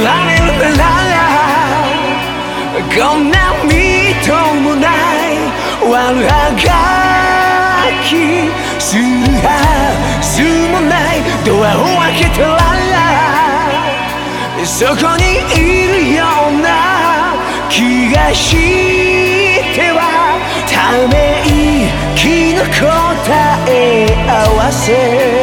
られるならこんなみともない悪あがきするはずもないドアを開けたらそこにいる。ような気がしてはため息の答え合わせ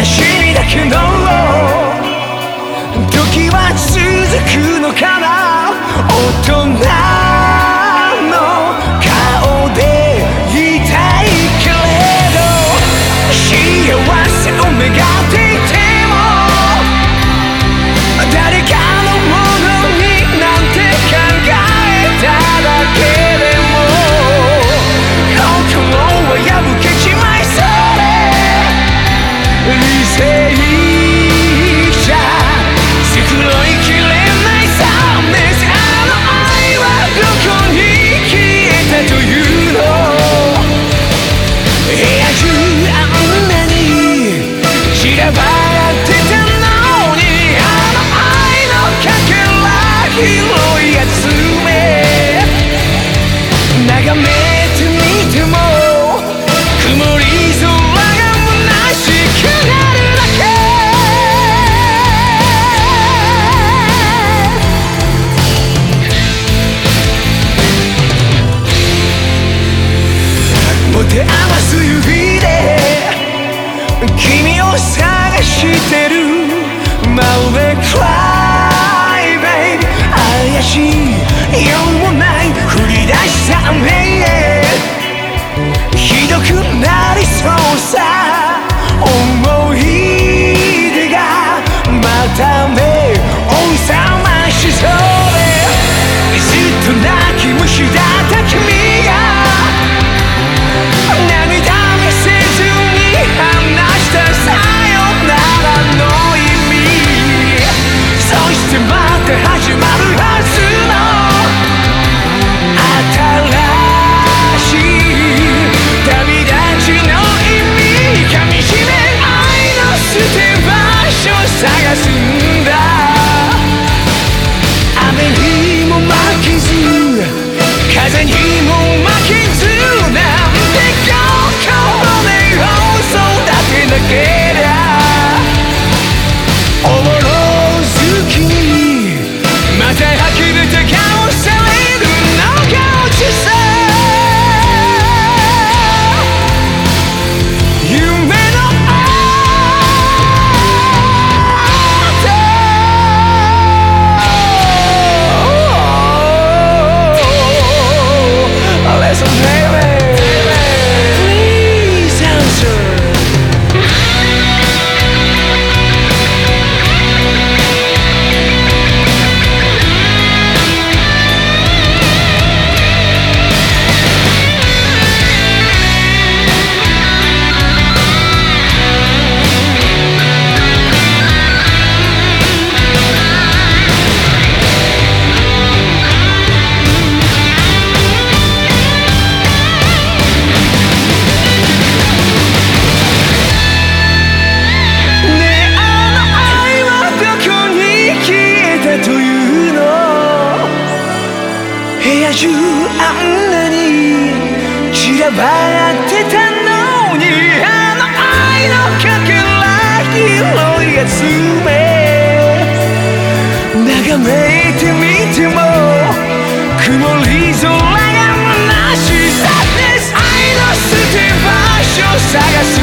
話だけど時は続くのかな？大人。中あんなに散らばってたのにあの愛のかけら拾い集め眺めてみても曇り空が虚しさです。愛の捨て場所探し